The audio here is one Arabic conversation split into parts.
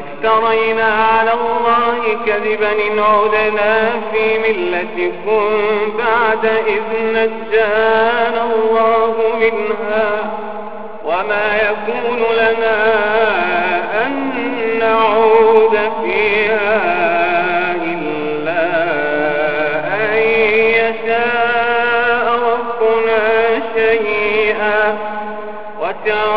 افترينا على الله كذبا إن عدنا في ملتكم بعد إذ نجانا الله منها وما يكون لنا أن نعود فيها إلا أن يشاء ربنا شيئا وسع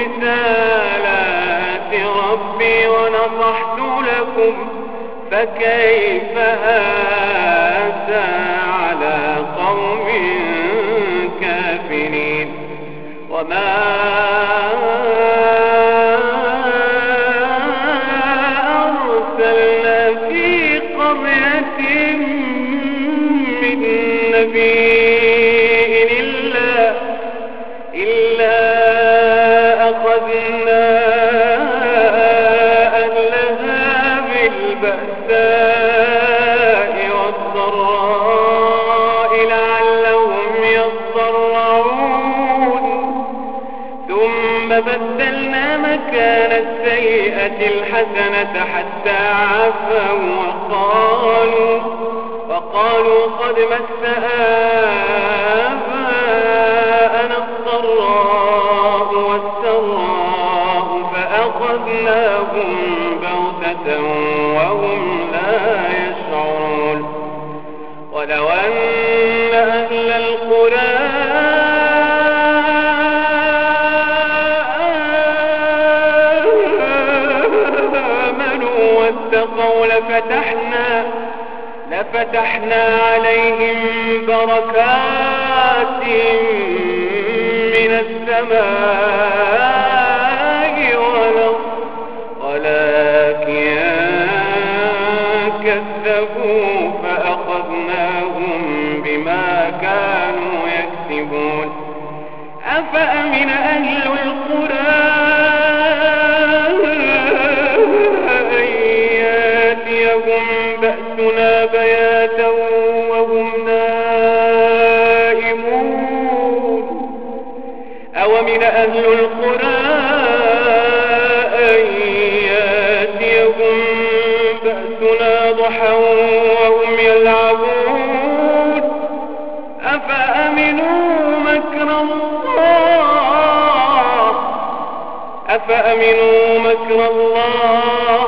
رسالات ربي ونصحت لكم فكيف آسى على قوم كافرين؟ وما وقالوا قد مس آباءنا الضراء والسراء فأخذناهم بغتة لفتحنا عليهم بركات من السماء أفأمن أهل القرى بأسنا ضحى وهم يلعبون. أفأمنوا مكر الله؟ أفأمنوا مكر الله؟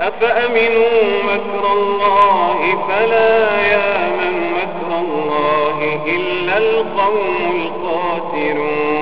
أفأمنوا مكر الله فلا يأمن مكر الله إلا القوم الله